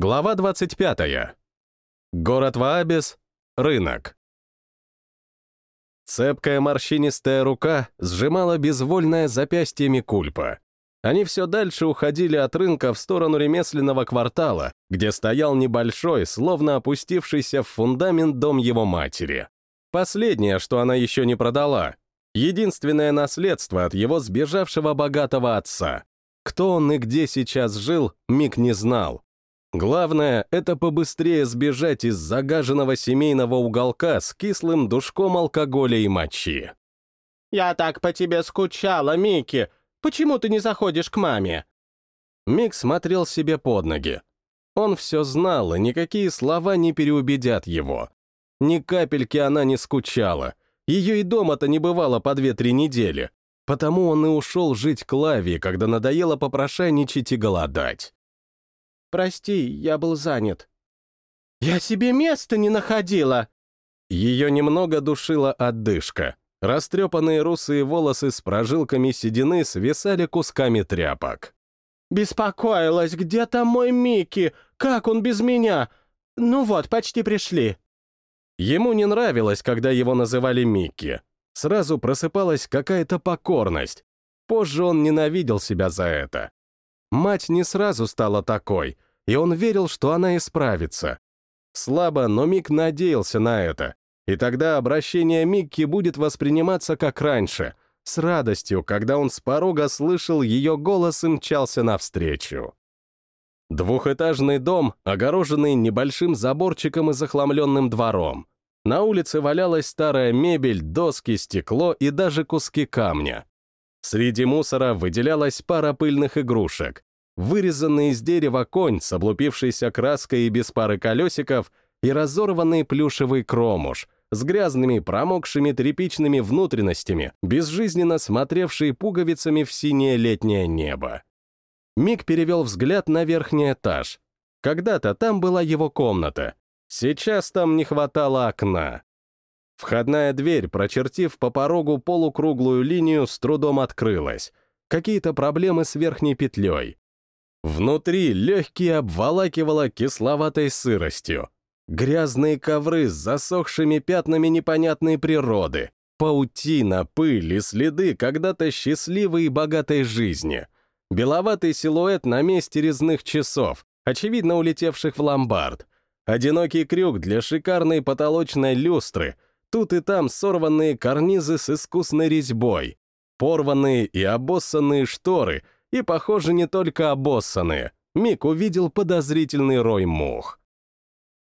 Глава 25. Город Ваабис. Рынок. Цепкая морщинистая рука сжимала безвольное запястье Микульпа. Они все дальше уходили от рынка в сторону ремесленного квартала, где стоял небольшой, словно опустившийся в фундамент дом его матери. Последнее, что она еще не продала. Единственное наследство от его сбежавшего богатого отца. Кто он и где сейчас жил, Мик не знал. Главное — это побыстрее сбежать из загаженного семейного уголка с кислым душком алкоголя и мочи. «Я так по тебе скучала, Микки. Почему ты не заходишь к маме?» Мик смотрел себе под ноги. Он все знал, и никакие слова не переубедят его. Ни капельки она не скучала. Ее и дома-то не бывало по две-три недели. Потому он и ушел жить к Лавии, когда надоело попрошайничать и голодать. «Прости, я был занят». «Я себе места не находила!» Ее немного душила отдышка. Растрепанные русые волосы с прожилками седины свисали кусками тряпок. «Беспокоилась, где там мой Микки? Как он без меня? Ну вот, почти пришли». Ему не нравилось, когда его называли Микки. Сразу просыпалась какая-то покорность. Позже он ненавидел себя за это. Мать не сразу стала такой, и он верил, что она исправится. Слабо, но Мик надеялся на это, и тогда обращение Микки будет восприниматься как раньше, с радостью, когда он с порога слышал ее голос и мчался навстречу. Двухэтажный дом, огороженный небольшим заборчиком и захламленным двором. На улице валялась старая мебель, доски, стекло и даже куски камня. Среди мусора выделялась пара пыльных игрушек. Вырезанный из дерева конь с облупившейся краской и без пары колесиков и разорванный плюшевый кромуш с грязными промокшими тряпичными внутренностями, безжизненно смотревший пуговицами в синее летнее небо. Мик перевел взгляд на верхний этаж. Когда-то там была его комната. Сейчас там не хватало окна. Входная дверь, прочертив по порогу полукруглую линию, с трудом открылась. Какие-то проблемы с верхней петлей. Внутри легкие обволакивало кисловатой сыростью. Грязные ковры с засохшими пятнами непонятной природы. Паутина, пыль и следы когда-то счастливой и богатой жизни. Беловатый силуэт на месте резных часов, очевидно улетевших в ломбард. Одинокий крюк для шикарной потолочной люстры — Тут и там сорванные карнизы с искусной резьбой, порванные и обоссанные шторы, и, похоже, не только обоссанные. Мик увидел подозрительный рой мух.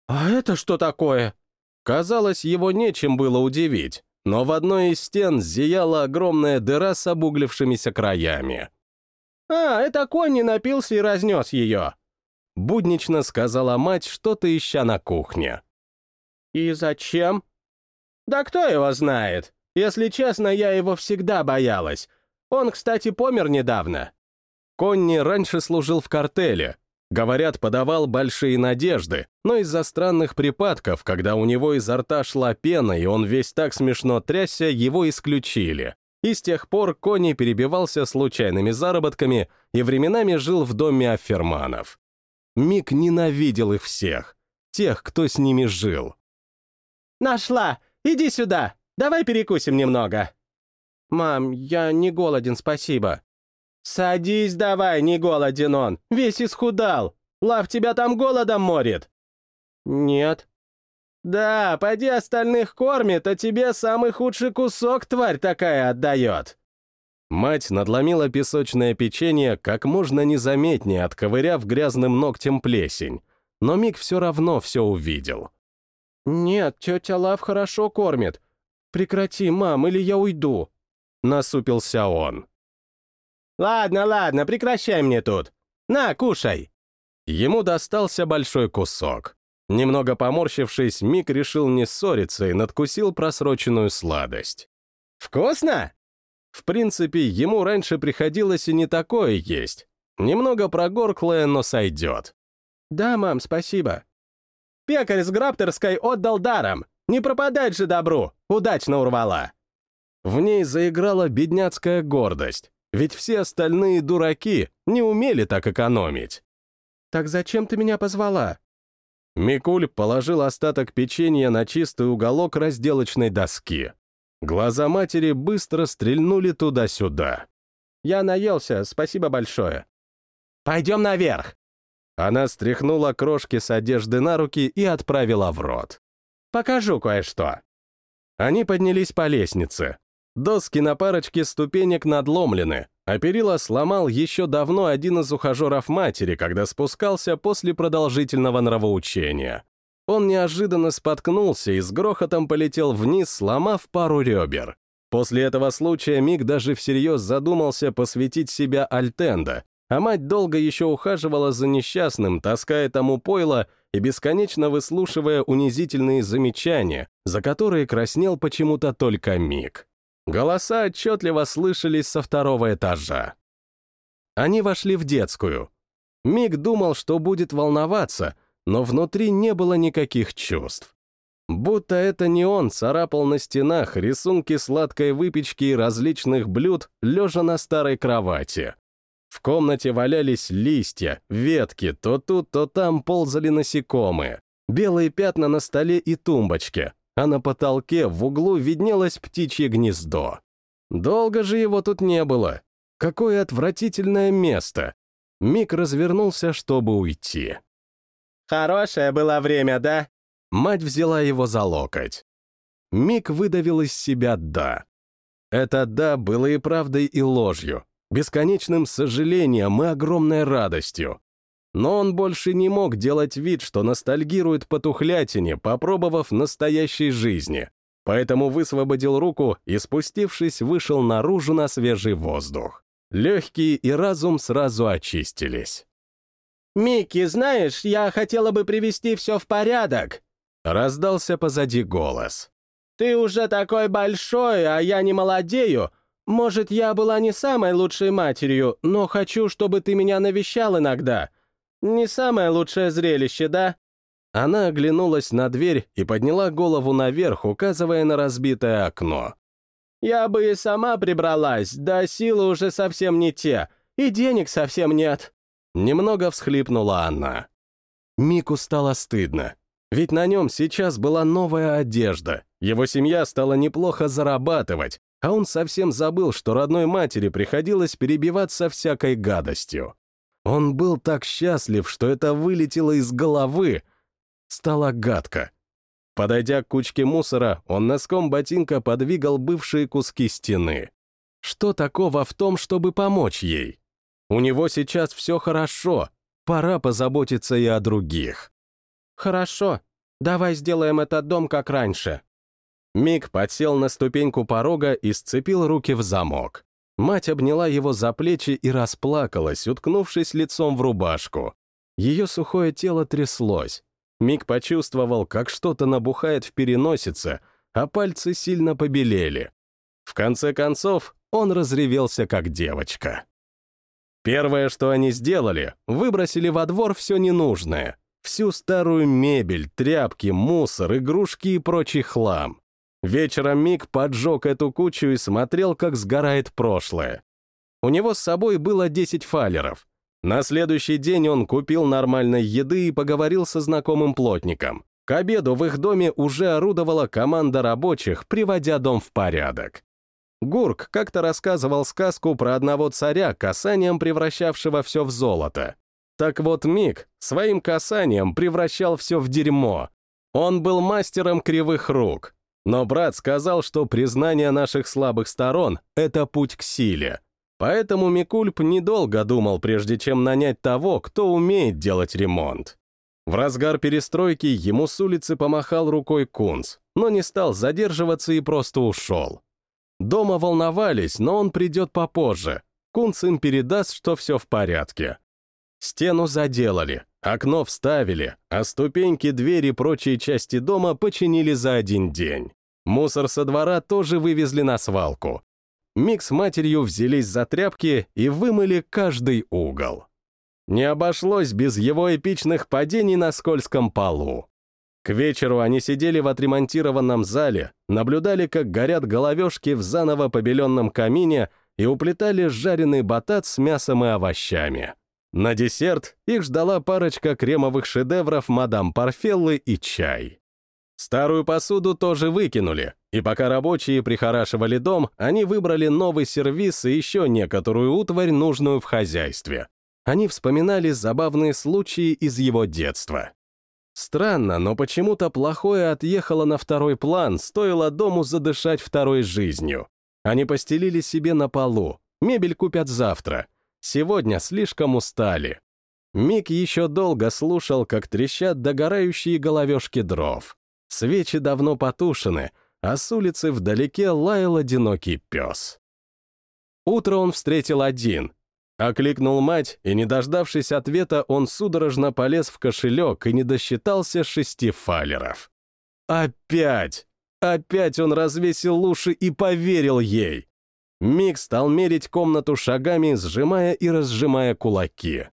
«А это что такое?» Казалось, его нечем было удивить, но в одной из стен зияла огромная дыра с обуглившимися краями. «А, это конь не напился и разнес ее!» Буднично сказала мать, что-то ища на кухне. «И зачем?» Да кто его знает? Если честно, я его всегда боялась. Он, кстати, помер недавно. Конни раньше служил в картеле. Говорят, подавал большие надежды, но из-за странных припадков, когда у него изо рта шла пена, и он весь так смешно трясся, его исключили. И с тех пор Конни перебивался случайными заработками и временами жил в доме афферманов. Мик ненавидел их всех, тех, кто с ними жил. «Нашла! Иди сюда! Давай перекусим немного!» «Мам, я не голоден, спасибо». «Садись давай, не голоден он! Весь исхудал! Лав тебя там голодом морит!» «Нет». «Да, поди остальных кормит, а тебе самый худший кусок тварь такая отдает!» Мать надломила песочное печенье как можно незаметнее, отковыряв грязным ногтем плесень, но Мик все равно все увидел. «Нет, тетя Лав хорошо кормит. Прекрати, мам, или я уйду», — насупился он. «Ладно, ладно, прекращай мне тут. На, кушай». Ему достался большой кусок. Немного поморщившись, Мик решил не ссориться и надкусил просроченную сладость. «Вкусно?» В принципе, ему раньше приходилось и не такое есть. Немного прогорклое, но сойдет. «Да, мам, спасибо», Пекарь с Граптерской отдал даром. Не пропадать же добру. Удачно урвала. В ней заиграла бедняцкая гордость, ведь все остальные дураки не умели так экономить. Так зачем ты меня позвала?» Микуль положил остаток печенья на чистый уголок разделочной доски. Глаза матери быстро стрельнули туда-сюда. «Я наелся, спасибо большое». «Пойдем наверх!» Она стряхнула крошки с одежды на руки и отправила в рот. «Покажу кое-что». Они поднялись по лестнице. Доски на парочке ступенек надломлены, а перила сломал еще давно один из ухажеров матери, когда спускался после продолжительного нравоучения. Он неожиданно споткнулся и с грохотом полетел вниз, сломав пару ребер. После этого случая Мик даже всерьез задумался посвятить себя Альтенда, а мать долго еще ухаживала за несчастным, таская тому пойло и бесконечно выслушивая унизительные замечания, за которые краснел почему-то только Мик. Голоса отчетливо слышались со второго этажа. Они вошли в детскую. Мик думал, что будет волноваться, но внутри не было никаких чувств. Будто это не он царапал на стенах рисунки сладкой выпечки и различных блюд, лежа на старой кровати. В комнате валялись листья, ветки, то тут, то там ползали насекомые, белые пятна на столе и тумбочке, а на потолке в углу виднелось птичье гнездо. Долго же его тут не было. Какое отвратительное место. Мик развернулся, чтобы уйти. «Хорошее было время, да?» Мать взяла его за локоть. Мик выдавил из себя «да». Это «да» было и правдой, и ложью, бесконечным сожалением и огромной радостью. Но он больше не мог делать вид, что ностальгирует по тухлятине, попробовав настоящей жизни. Поэтому высвободил руку и, спустившись, вышел наружу на свежий воздух. Легкие и разум сразу очистились. «Микки, знаешь, я хотела бы привести все в порядок», — раздался позади голос. «Ты уже такой большой, а я не молодею. Может, я была не самой лучшей матерью, но хочу, чтобы ты меня навещал иногда. Не самое лучшее зрелище, да?» Она оглянулась на дверь и подняла голову наверх, указывая на разбитое окно. «Я бы и сама прибралась, да силы уже совсем не те, и денег совсем нет». Немного всхлипнула она. Мику стало стыдно, ведь на нем сейчас была новая одежда, его семья стала неплохо зарабатывать, а он совсем забыл, что родной матери приходилось перебиваться всякой гадостью. Он был так счастлив, что это вылетело из головы. Стало гадко. Подойдя к кучке мусора, он носком ботинка подвигал бывшие куски стены. Что такого в том, чтобы помочь ей? У него сейчас все хорошо, пора позаботиться и о других. «Хорошо, давай сделаем этот дом как раньше». Мик подсел на ступеньку порога и сцепил руки в замок. Мать обняла его за плечи и расплакалась, уткнувшись лицом в рубашку. Ее сухое тело тряслось. Мик почувствовал, как что-то набухает в переносице, а пальцы сильно побелели. В конце концов, он разревелся, как девочка. Первое, что они сделали, выбросили во двор все ненужное. Всю старую мебель, тряпки, мусор, игрушки и прочий хлам. Вечером Мик поджег эту кучу и смотрел, как сгорает прошлое. У него с собой было 10 фалеров. На следующий день он купил нормальной еды и поговорил со знакомым плотником. К обеду в их доме уже орудовала команда рабочих, приводя дом в порядок. Гурк как-то рассказывал сказку про одного царя, касанием превращавшего все в золото. Так вот Мик своим касанием превращал все в дерьмо. Он был мастером кривых рук, но брат сказал, что признание наших слабых сторон — это путь к силе. Поэтому Микульп недолго думал, прежде чем нанять того, кто умеет делать ремонт. В разгар перестройки ему с улицы помахал рукой Кунц, но не стал задерживаться и просто ушел. Дома волновались, но он придет попозже. Кунц им передаст, что все в порядке. Стену заделали, окно вставили, а ступеньки, двери и прочие части дома починили за один день. Мусор со двора тоже вывезли на свалку. Мик с матерью взялись за тряпки и вымыли каждый угол. Не обошлось без его эпичных падений на скользком полу. К вечеру они сидели в отремонтированном зале, наблюдали, как горят головешки в заново побеленном камине и уплетали жареный батат с мясом и овощами. На десерт их ждала парочка кремовых шедевров мадам Парфеллы и чай. Старую посуду тоже выкинули, и пока рабочие прихорашивали дом, они выбрали новый сервиз и еще некоторую утварь, нужную в хозяйстве. Они вспоминали забавные случаи из его детства. Странно, но почему-то плохое отъехало на второй план, стоило дому задышать второй жизнью. Они постелили себе на полу, мебель купят завтра — Сегодня слишком устали. Мик еще долго слушал, как трещат догорающие головешки дров. Свечи давно потушены, а с улицы вдалеке лаял одинокий пес. Утро он встретил один. Окликнул мать, и, не дождавшись ответа, он судорожно полез в кошелек и не досчитался шести фалеров. Опять! Опять он развесил уши и поверил ей. Мик стал мерить комнату шагами, сжимая и разжимая кулаки.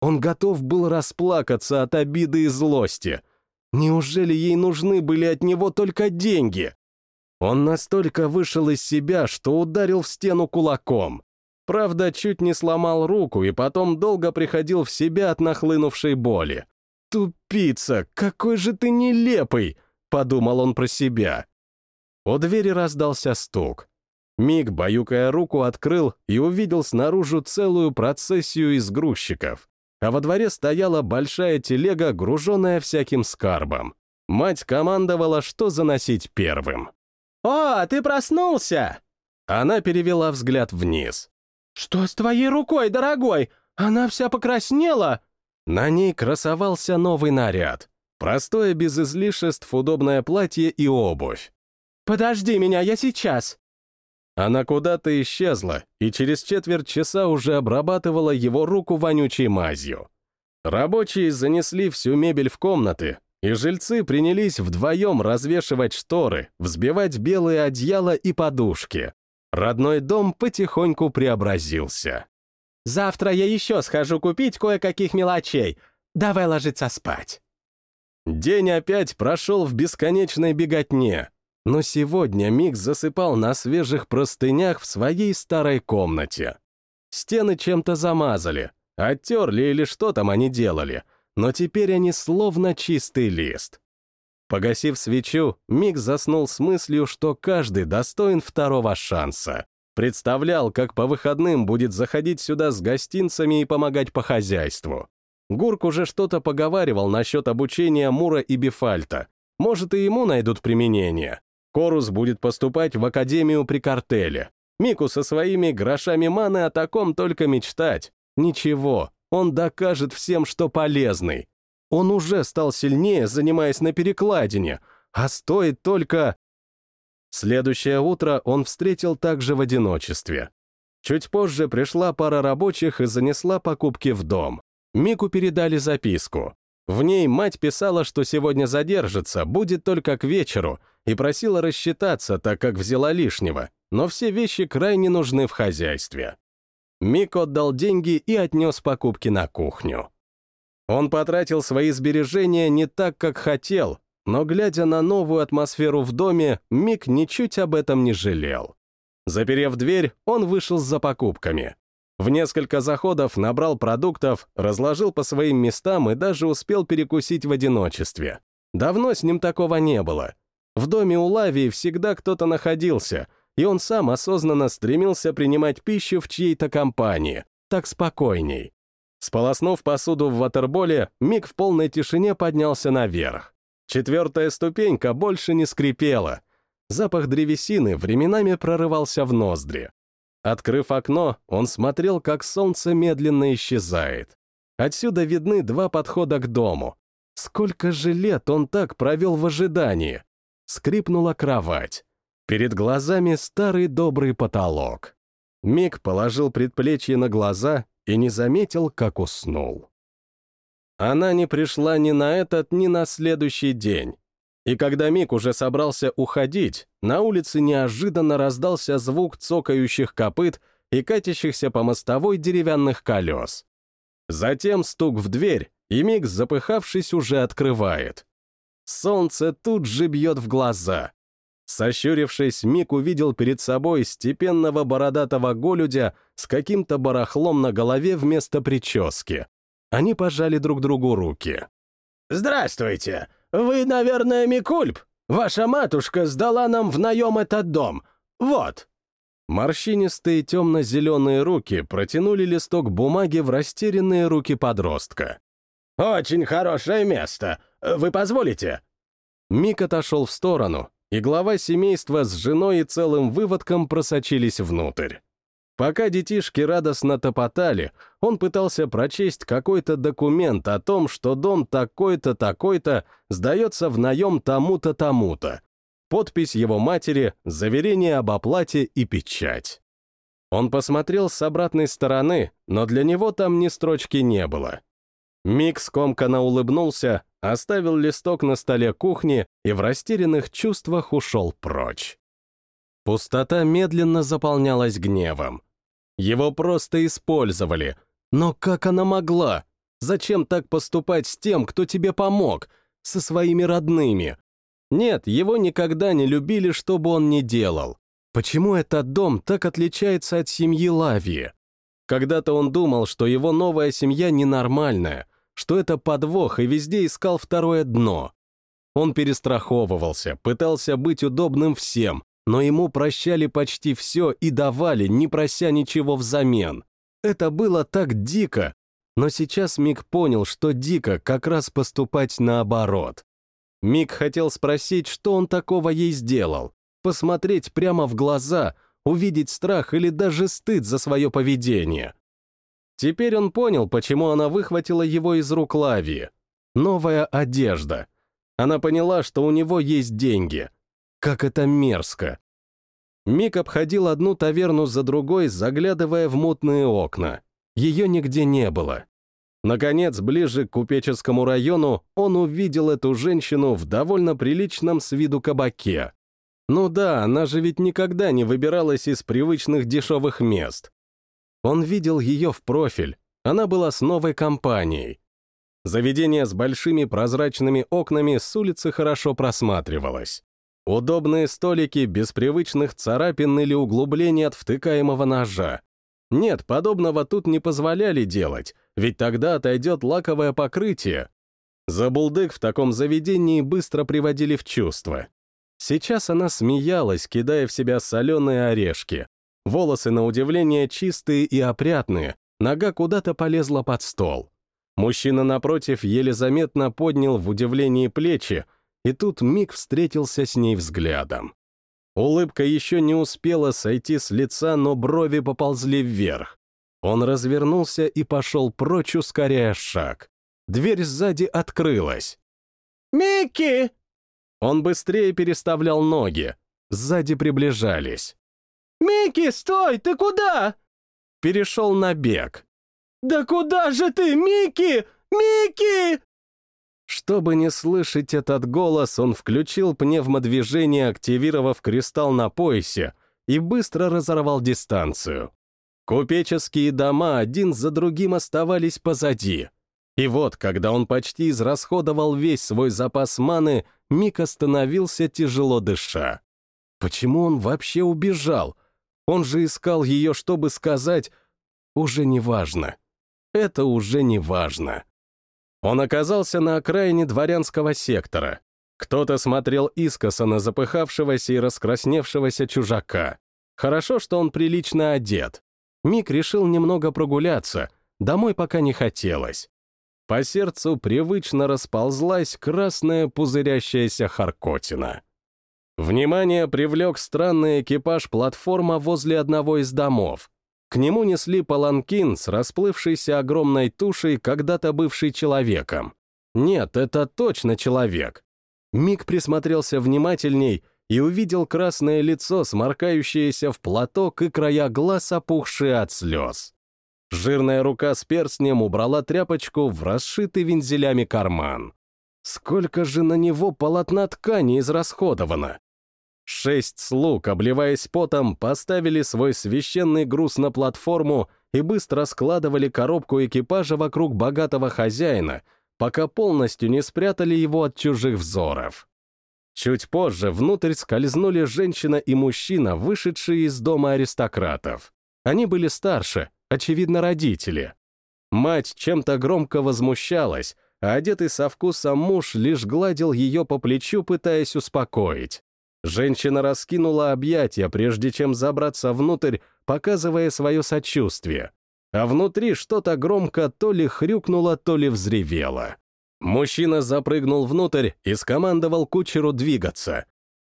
Он готов был расплакаться от обиды и злости. Неужели ей нужны были от него только деньги? Он настолько вышел из себя, что ударил в стену кулаком. Правда, чуть не сломал руку и потом долго приходил в себя от нахлынувшей боли. «Тупица, какой же ты нелепый!» — подумал он про себя. У двери раздался стук. Миг, баюкая руку, открыл и увидел снаружи целую процессию из грузчиков. А во дворе стояла большая телега, груженная всяким скарбом. Мать командовала, что заносить первым. «О, ты проснулся!» Она перевела взгляд вниз. «Что с твоей рукой, дорогой? Она вся покраснела!» На ней красовался новый наряд. Простое, без излишеств, удобное платье и обувь. «Подожди меня, я сейчас!» Она куда-то исчезла и через четверть часа уже обрабатывала его руку вонючей мазью. Рабочие занесли всю мебель в комнаты, и жильцы принялись вдвоем развешивать шторы, взбивать белые одеяла и подушки. Родной дом потихоньку преобразился. «Завтра я еще схожу купить кое-каких мелочей. Давай ложиться спать». День опять прошел в бесконечной беготне, но сегодня Мик засыпал на свежих простынях в своей старой комнате. Стены чем-то замазали, оттерли или что там они делали, но теперь они словно чистый лист. Погасив свечу, Мик заснул с мыслью, что каждый достоин второго шанса. Представлял, как по выходным будет заходить сюда с гостинцами и помогать по хозяйству. Гурк уже что-то поговаривал насчет обучения Мура и Бифальта. Может, и ему найдут применение. Корус будет поступать в академию при картеле. Мику со своими грошами маны о таком только мечтать. Ничего, он докажет всем, что полезный. Он уже стал сильнее, занимаясь на перекладине, а стоит только... Следующее утро он встретил также в одиночестве. Чуть позже пришла пара рабочих и занесла покупки в дом. Мику передали записку. В ней мать писала, что сегодня задержится, будет только к вечеру, и просила рассчитаться, так как взяла лишнего, но все вещи крайне нужны в хозяйстве. Мик отдал деньги и отнес покупки на кухню. Он потратил свои сбережения не так, как хотел, но, глядя на новую атмосферу в доме, Мик ничуть об этом не жалел. Заперев дверь, он вышел за покупками. В несколько заходов набрал продуктов, разложил по своим местам и даже успел перекусить в одиночестве. Давно с ним такого не было. В доме у Лавии всегда кто-то находился, и он сам осознанно стремился принимать пищу в чьей-то компании, так спокойней. Сполоснув посуду в ватерболе, Мик в полной тишине поднялся наверх. Четвертая ступенька больше не скрипела. Запах древесины временами прорывался в ноздри. Открыв окно, он смотрел, как солнце медленно исчезает. Отсюда видны два подхода к дому. Сколько же лет он так провел в ожидании? скрипнула кровать. Перед глазами старый добрый потолок. Мик положил предплечье на глаза и не заметил, как уснул. Она не пришла ни на этот, ни на следующий день. И когда Мик уже собрался уходить, на улице неожиданно раздался звук цокающих копыт и катящихся по мостовой деревянных колес. Затем стук в дверь, и Мик, запыхавшись, уже открывает. Солнце тут же бьет в глаза. Сощурившись, Мик увидел перед собой степенного бородатого голюдя с каким-то барахлом на голове вместо прически. Они пожали друг другу руки. «Здравствуйте! Вы, наверное, Микульп? Ваша матушка сдала нам в наем этот дом. Вот!» Морщинистые темно-зеленые руки протянули листок бумаги в растерянные руки подростка. «Очень хорошее место. Вы позволите?» Мик отошел в сторону, и глава семейства с женой и целым выводком просочились внутрь. Пока детишки радостно топотали, он пытался прочесть какой-то документ о том, что дом такой-то, такой-то сдается в наем тому-то, тому-то. Подпись его матери, заверение об оплате и печать. Он посмотрел с обратной стороны, но для него там ни строчки не было. Мик скомканно улыбнулся, оставил листок на столе кухни и в растерянных чувствах ушел прочь. Пустота медленно заполнялась гневом. Его просто использовали. Но как она могла? Зачем так поступать с тем, кто тебе помог? Со своими родными? Нет, его никогда не любили, что бы он ни делал. Почему этот дом так отличается от семьи Лавии? Когда-то он думал, что его новая семья ненормальная, что это подвох и везде искал второе дно. Он перестраховывался, пытался быть удобным всем, но ему прощали почти все и давали, не прося ничего взамен. Это было так дико, но сейчас Мик понял, что дико как раз поступать наоборот. Мик хотел спросить, что он такого ей сделал, посмотреть прямо в глаза, увидеть страх или даже стыд за свое поведение. Теперь он понял, почему она выхватила его из рук Лави. Новая одежда. Она поняла, что у него есть деньги. Как это мерзко. Мик обходил одну таверну за другой, заглядывая в мутные окна. Ее нигде не было. Наконец, ближе к купеческому району, он увидел эту женщину в довольно приличном с виду кабаке. Ну да, она же ведь никогда не выбиралась из привычных дешевых мест. Он видел ее в профиль, она была с новой компанией. Заведение с большими прозрачными окнами с улицы хорошо просматривалось. Удобные столики без привычных царапин или углублений от втыкаемого ножа. Нет, подобного тут не позволяли делать, ведь тогда отойдет лаковое покрытие. Забулдык в таком заведении быстро приводили в чувство. Сейчас она смеялась, кидая в себя соленые орешки, Волосы, на удивление, чистые и опрятные, нога куда-то полезла под стол. Мужчина напротив еле заметно поднял в удивлении плечи, и тут Мик встретился с ней взглядом. Улыбка еще не успела сойти с лица, но брови поползли вверх. Он развернулся и пошел прочь, ускоряя шаг. Дверь сзади открылась. «Микки!» Он быстрее переставлял ноги. Сзади приближались. «Микки, стой! Ты куда?» Перешел на бег. «Да куда же ты, Микки? Микки!» Чтобы не слышать этот голос, он включил пневмодвижение, активировав кристалл на поясе, и быстро разорвал дистанцию. Купеческие дома один за другим оставались позади. И вот, когда он почти израсходовал весь свой запас маны, Мик остановился, тяжело дыша. Почему он вообще убежал? Он же искал ее, чтобы сказать «уже не важно». Это уже не важно. Он оказался на окраине дворянского сектора. Кто-то смотрел искоса на запыхавшегося и раскрасневшегося чужака. Хорошо, что он прилично одет. Мик решил немного прогуляться, домой пока не хотелось. По сердцу привычно расползлась красная пузырящаяся харкотина. Внимание привлек странный экипаж-платформа возле одного из домов. К нему несли паланкин с расплывшейся огромной тушей, когда-то бывший человеком. Нет, это точно человек. Миг присмотрелся внимательней и увидел красное лицо, сморкающееся в платок и края глаз, опухшие от слез. Жирная рука с перстнем убрала тряпочку в расшитый вензелями карман. Сколько же на него полотна ткани израсходовано? Шесть слуг, обливаясь потом, поставили свой священный груз на платформу и быстро складывали коробку экипажа вокруг богатого хозяина, пока полностью не спрятали его от чужих взоров. Чуть позже внутрь скользнули женщина и мужчина, вышедшие из дома аристократов. Они были старше, очевидно, родители. Мать чем-то громко возмущалась, а одетый со вкусом муж лишь гладил ее по плечу, пытаясь успокоить. Женщина раскинула объятия, прежде чем забраться внутрь, показывая свое сочувствие. А внутри что-то громко то ли хрюкнуло, то ли взревело. Мужчина запрыгнул внутрь и скомандовал кучеру двигаться.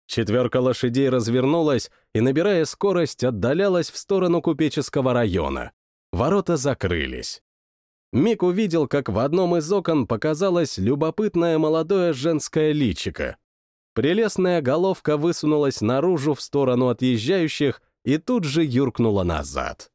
Четверка лошадей развернулась и, набирая скорость, отдалялась в сторону купеческого района. Ворота закрылись. Мик увидел, как в одном из окон показалось любопытное молодое женское личико. Прелестная головка высунулась наружу в сторону отъезжающих и тут же юркнула назад.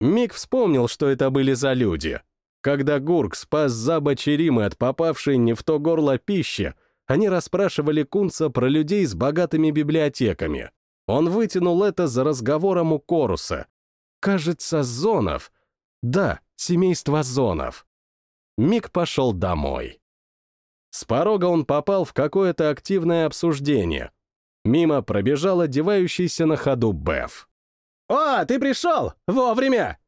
Мик вспомнил, что это были за люди. Когда Гурк спас Заба Черимы от попавшей не в то горло пищи, они расспрашивали Кунца про людей с богатыми библиотеками. Он вытянул это за разговором у Коруса. Кажется, Зонов. Да, семейство Зонов. Мик пошел домой. С порога он попал в какое-то активное обсуждение. Мимо пробежал одевающийся на ходу Беф. «О, ты пришел! Вовремя!»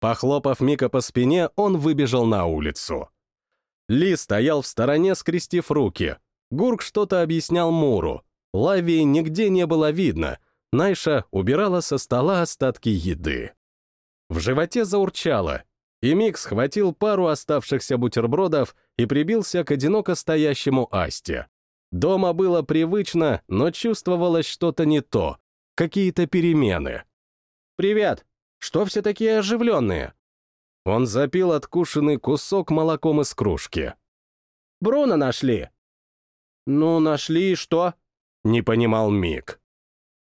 Похлопав Мика по спине, он выбежал на улицу. Ли стоял в стороне, скрестив руки. Гурк что-то объяснял Муру. Лавии нигде не было видно. Найша убирала со стола остатки еды. В животе заурчало, и Мик схватил пару оставшихся бутербродов и прибился к одиноко стоящему Асте. Дома было привычно, но чувствовалось что-то не то, какие-то перемены. «Привет!» Что все такие оживленные?» Он запил откушенный кусок молоком из кружки. «Бруно нашли». «Ну, нашли и что?» — не понимал Мик.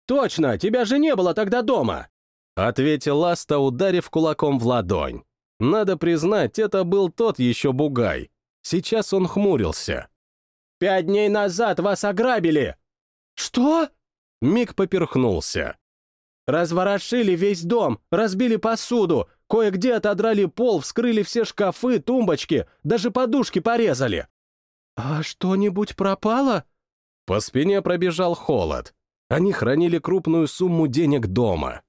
«Точно, тебя же не было тогда дома!» — ответил Ласта, ударив кулаком в ладонь. Надо признать, это был тот еще бугай. Сейчас он хмурился. «Пять дней назад вас ограбили!» «Что?» Мик поперхнулся. Разворошили весь дом, разбили посуду, кое-где отодрали пол, вскрыли все шкафы, тумбочки, даже подушки порезали. «А что-нибудь пропало?» По спине пробежал холод. Они хранили крупную сумму денег дома.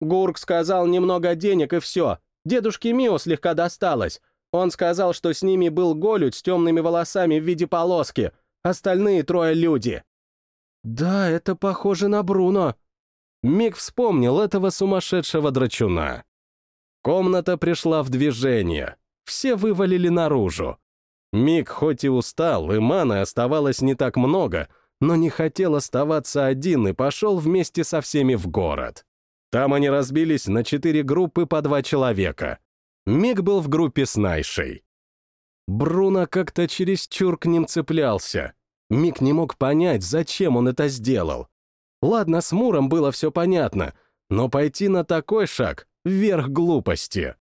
Гурк сказал немного денег и все. Дедушке Мио слегка досталось. Он сказал, что с ними был голють с темными волосами в виде полоски. Остальные трое люди. «Да, это похоже на Бруно», Миг вспомнил этого сумасшедшего драчуна. Комната пришла в движение. Все вывалили наружу. Миг хоть и устал, и маны оставалось не так много, но не хотел оставаться один и пошел вместе со всеми в город. Там они разбились на четыре группы по два человека. Миг был в группе с Найшей. Бруно как-то чересчур к ним цеплялся. Мик не мог понять, зачем он это сделал. Ладно, с Муром было все понятно, но пойти на такой шаг — вверх глупости.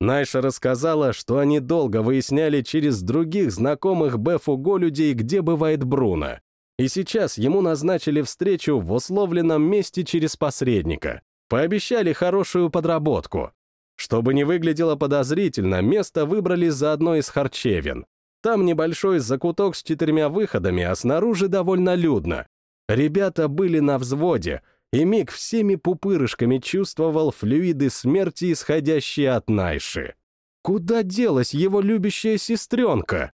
Найша рассказала, что они долго выясняли через других знакомых Бефу людей, где бывает Бруно. И сейчас ему назначили встречу в условленном месте через посредника. Пообещали хорошую подработку. Чтобы не выглядело подозрительно, место выбрали за одной из харчевин. Там небольшой закуток с четырьмя выходами, а снаружи довольно людно. Ребята были на взводе, и Мик всеми пупырышками чувствовал флюиды смерти, исходящие от Найши. Куда делась его любящая сестренка?